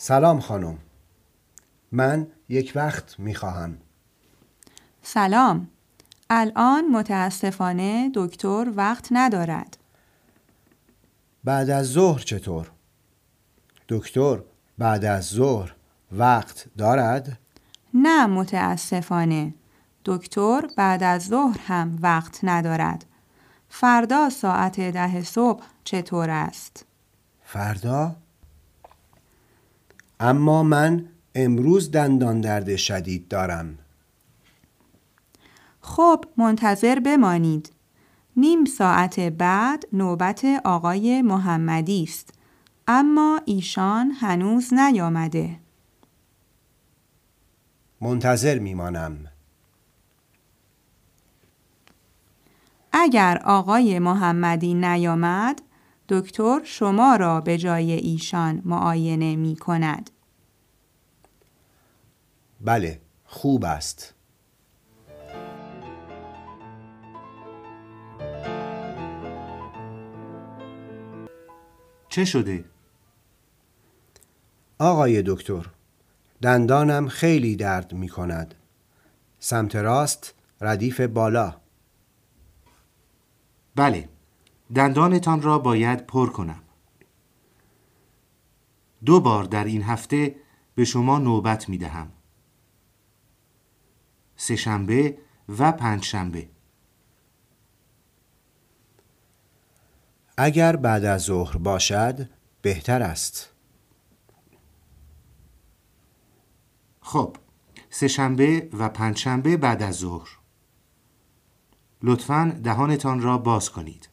سلام خانم من یک وقت می خواهم سلام الان متاسفانه دکتر وقت ندارد بعد از ظهر چطور؟ دکتر بعد از ظهر وقت دارد؟ نه متاسفانه دکتر بعد از ظهر هم وقت ندارد فردا ساعت ده صبح چطور است؟ فردا؟ اما من امروز دندان درد شدید دارم. خب منتظر بمانید. نیم ساعت بعد نوبت آقای محمدی است. اما ایشان هنوز نیامده. منتظر میمانم. اگر آقای محمدی نیامد دکتر شما را به جای ایشان معاینه می کند. بله خوب است. چه شده؟ آقای دکتر دندانم خیلی درد می کند. سمت راست ردیف بالا. بله. دندانتان را باید پر کنم. دو بار در این هفته به شما نوبت می دهم. سه شنبه و پنج شنبه. اگر بعد از ظهر باشد بهتر است. خب سه شنبه و پنج شنبه بعد از ظهر. لطفا دهانتان را باز کنید.